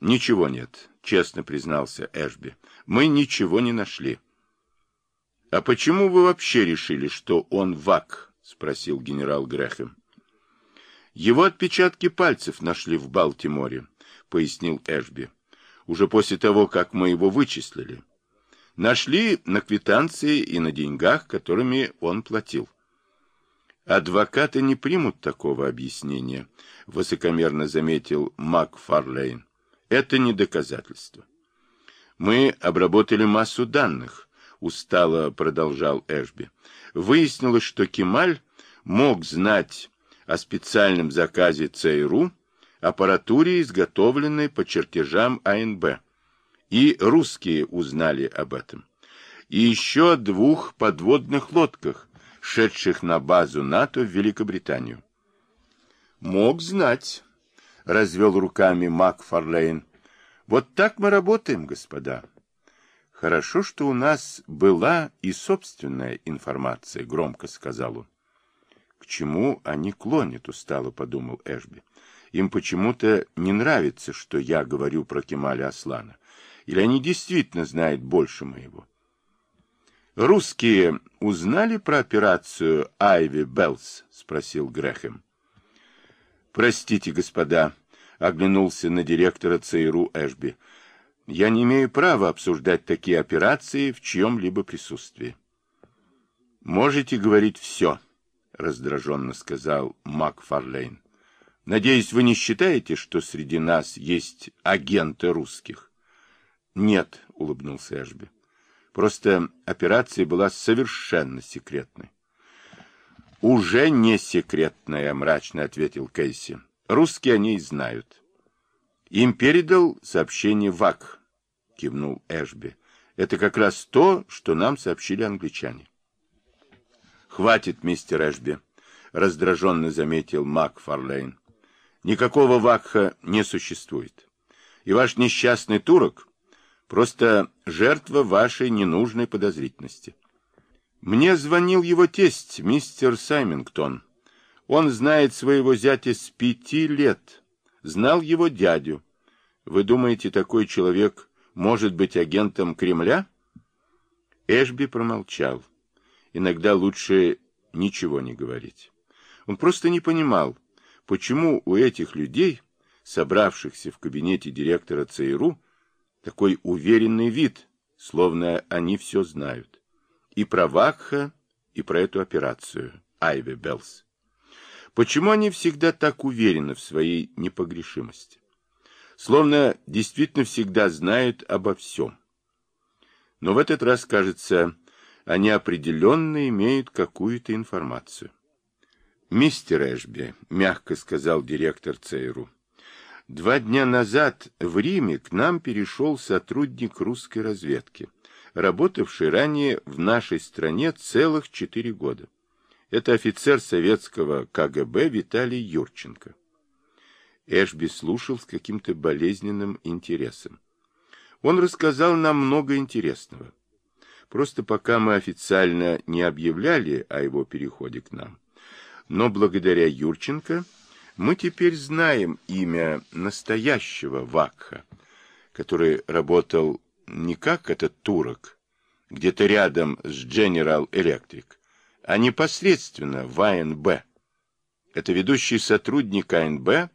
Ничего нет, честно признался Эшби. Мы ничего не нашли. А почему вы вообще решили, что он вак? спросил генерал Грэхэм. Его отпечатки пальцев нашли в Балтиморе, пояснил Эшби. Уже после того, как мы его вычислили. Нашли на квитанции и на деньгах, которыми он платил. Адвокаты не примут такого объяснения, высокомерно заметил Мак Фарлейн. Это не доказательство. Мы обработали массу данных, устало продолжал Эшби. Выяснилось, что Кемаль мог знать о специальном заказе ЦРУ, аппаратуре, изготовленной по чертежам АНБ. И русские узнали об этом. И еще о двух подводных лодках, шедших на базу НАТО в Великобританию. Мог знать, развел руками Мак Фарлейн. Вот так мы работаем, господа. Хорошо, что у нас была и собственная информация, громко сказал он. К чему они клонят, устало подумал Эшби. Им почему-то не нравится, что я говорю про Кемаля Аслана. Или они действительно знают больше моего? «Русские узнали про операцию Ivy Bells?» — спросил Грэхэм. «Простите, господа», — оглянулся на директора ЦРУ Эшби. «Я не имею права обсуждать такие операции в чьем-либо присутствии». «Можете говорить все», — раздраженно сказал Мак Фарлейн. «Надеюсь, вы не считаете, что среди нас есть агенты русских?» «Нет», — улыбнулся Эшби. «Просто операция была совершенно секретной». «Уже не секретная», — мрачно ответил Кейси. «Русские о ней знают». «Им передал сообщение ВАК», — кивнул Эшби. «Это как раз то, что нам сообщили англичане». «Хватит, мистер Эшби», — раздраженно заметил Мак Фарлейн. «Никакого ВАКХа не существует. И ваш несчастный турок просто жертва вашей ненужной подозрительности». Мне звонил его тесть, мистер Саймингтон. Он знает своего зятя с пяти лет. Знал его дядю. Вы думаете, такой человек может быть агентом Кремля? Эшби промолчал. Иногда лучше ничего не говорить. Он просто не понимал, почему у этих людей, собравшихся в кабинете директора ЦРУ, такой уверенный вид, словно они все знают и про Вакха, и про эту операцию, Ivy Bells. Почему они всегда так уверены в своей непогрешимости? Словно действительно всегда знают обо всем. Но в этот раз, кажется, они определенно имеют какую-то информацию. «Мистер Эшби», — мягко сказал директор ЦРУ, — «два дня назад в Риме к нам перешел сотрудник русской разведки работавший ранее в нашей стране целых четыре года. Это офицер советского КГБ Виталий Юрченко. Эшби слушал с каким-то болезненным интересом. Он рассказал нам много интересного. Просто пока мы официально не объявляли о его переходе к нам. Но благодаря Юрченко мы теперь знаем имя настоящего Вакха, который работал не как этот турок, где-то рядом с General Electric, а непосредственно в АНБ. Это ведущий сотрудник АНБ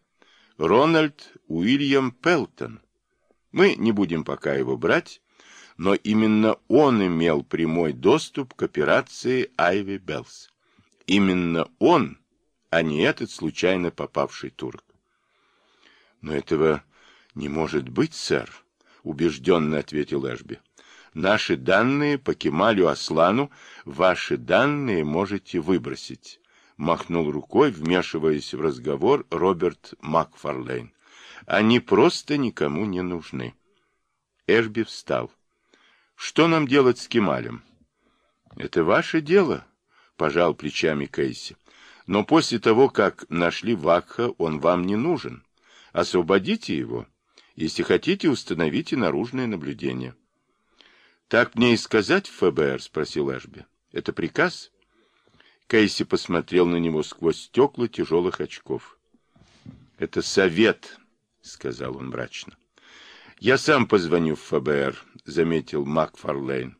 Рональд Уильям Пелтон. Мы не будем пока его брать, но именно он имел прямой доступ к операции Айви Беллс. Именно он, а не этот случайно попавший турок. Но этого не может быть, сэр. — убежденно ответил Эшби. «Наши данные по Кемалю Аслану, ваши данные можете выбросить», — махнул рукой, вмешиваясь в разговор Роберт Макфарлейн. «Они просто никому не нужны». Эшби встал. «Что нам делать с Кемалем?» «Это ваше дело», — пожал плечами Кейси. «Но после того, как нашли Вакха, он вам не нужен. Освободите его» Если хотите, установите наружное наблюдение. — Так мне и сказать в ФБР? — спросил Эшби. — Это приказ? Кейси посмотрел на него сквозь стекла тяжелых очков. — Это совет, — сказал он мрачно. «Я сам позвоню в ФБР», — заметил Макфарлейн.